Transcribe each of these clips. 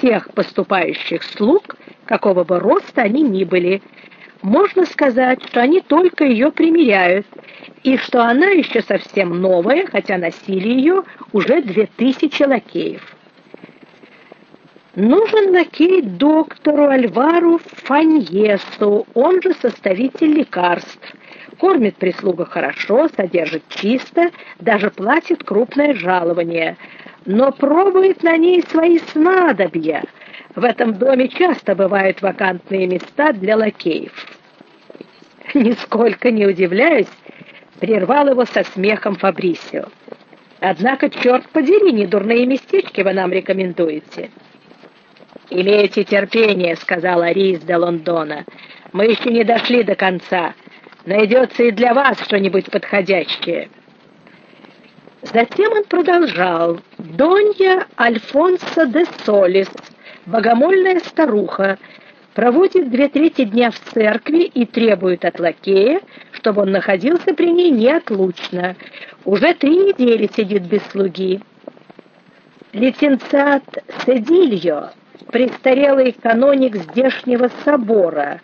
всех поступающих слуг, какого бы роста они ни были. Можно сказать, что они только ее примеряют, и что она еще совсем новая, хотя носили ее уже две тысячи лакеев. Нужен лакей доктору Альвару Фаньесу, он же составитель лекарств. Кормит прислугу хорошо, содержит чисто, даже платит крупное жалование, но пробует на ней свои снадобья. В этом доме часто бывают вакантные места для лакеев. Нисколько не удивляюсь, прервал его со смехом Фабрисио. Однако, черт подери, не дурные местечки вы нам рекомендуете. «Имейте терпение», — сказала Рис де Лондона. «Мы еще не дошли до конца. Найдется и для вас что-нибудь подходящее». Затем он продолжал. «Донья Альфонса де Солис, богомольная старуха, проводит две трети дня в церкви и требует от лакея, чтобы он находился при ней неотлучно. Уже три недели сидит без слуги. Летенцат Седильо престарелый каноник здешнего собора,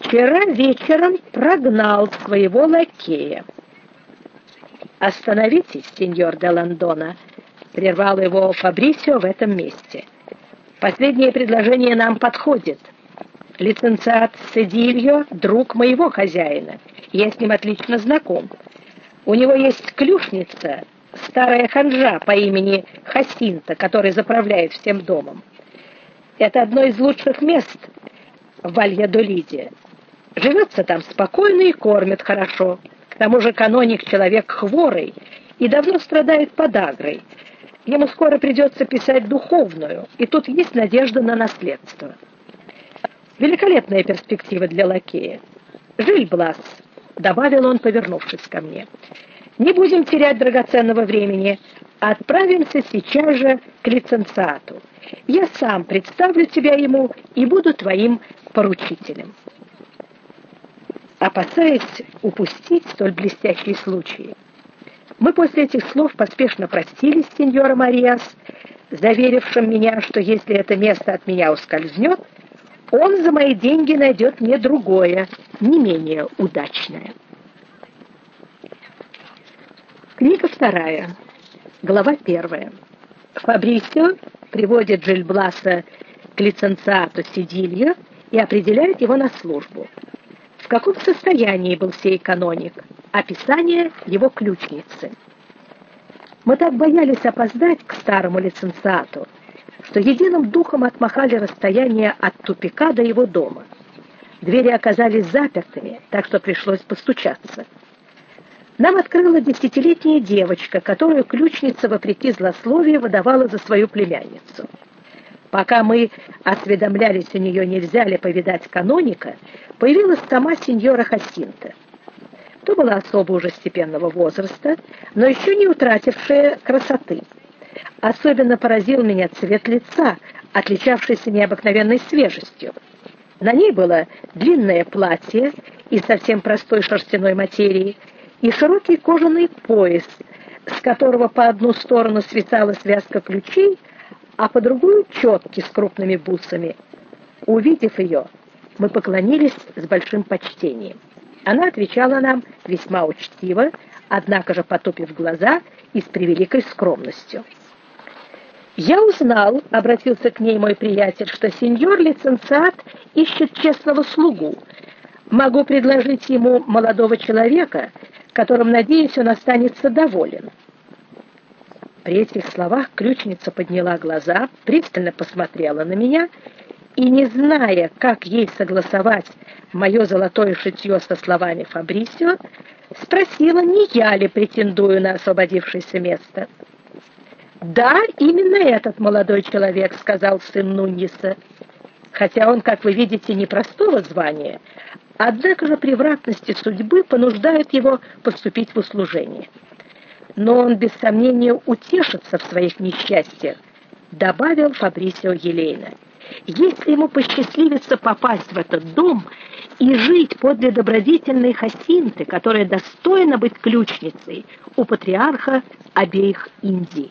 вчера вечером прогнал своего лакея. Остановитесь, сеньор де Лондона, прервал его Фабрисио в этом месте. Последнее предложение нам подходит. Лиценциат Седильо друг моего хозяина. Я с ним отлично знаком. У него есть клюшница, старая ханжа по имени Хасинта, который заправляет всем домом. Это одно из лучших мест в Вальядолиде. Живется там спокойно и кормят хорошо. К тому же каноник человек хворый и давно страдает подагрой. Ему скоро придется писать духовную, и тут есть надежда на наследство. Великолепная перспектива для лакея. Жиль Блас, добавил он, повернувшись ко мне. Не будем терять драгоценного времени, отправимся сейчас же к лиценциату. Я сам представлю тебя ему и буду твоим поручителем. Опасаясь упустить столь блестящий случай, мы после этих слов поспешно простились с сеньором Ариас, заверившим меня, что если это место от меня ускользнет, он за мои деньги найдет мне другое, не менее удачное. Книга вторая. Глава первая. Фабрисио приводит Жильбласа к лиценциату Сидилья и определяет его на службу. Каком состоянии был сей каноник? Описание его ключницы. Мы так боялись опоздать к старому лиценциату, что единым духом отмахали расстояние от тупика до его дома. Двери оказались запертыми, так что пришлось постучаться. Нам открыла десятилетняя девочка, которую ключница, вопреки злословию, выдавала за свою племянницу. Пока мы осведомлялись у нее, нельзя ли повидать каноника, появилась сама сеньора Хасинта. То была особо уже степенного возраста, но еще не утратившая красоты. Особенно поразил меня цвет лица, отличавшийся необыкновенной свежестью. На ней было длинное платье из совсем простой шерстяной материи, и широкий кожаный пояс, с которого по одну сторону свисала связка ключей, а по другую четки с крупными бусами. Увидев ее, мы поклонились с большим почтением. Она отвечала нам весьма учтиво, однако же потупив глаза и с превеликой скромностью. Я узнал, обратился к ней мой приятель, что сеньор лиценциат ищет честного слугу. Могу предложить ему молодого человека, которым, надеюсь, он останется доволен. При этих словах ключница подняла глаза, пристально посмотрела на меня и, не зная, как ей согласовать мое золотое шитье со словами Фабрисио, спросила, не я ли претендую на освободившееся место. «Да, именно этот молодой человек», — сказал сын Нуньеса. «Хотя он, как вы видите, не простого звания, Однако же превратности судьбы понуждают его поступить в услужение. Но он без сомнения утешится в своих несчастьях, добавил Фабрисио Елейна. Если ему посчастливится попасть в этот дом и жить подле добродетельной Хасинты, которая достойна быть ключницей у патриарха обеих Индий.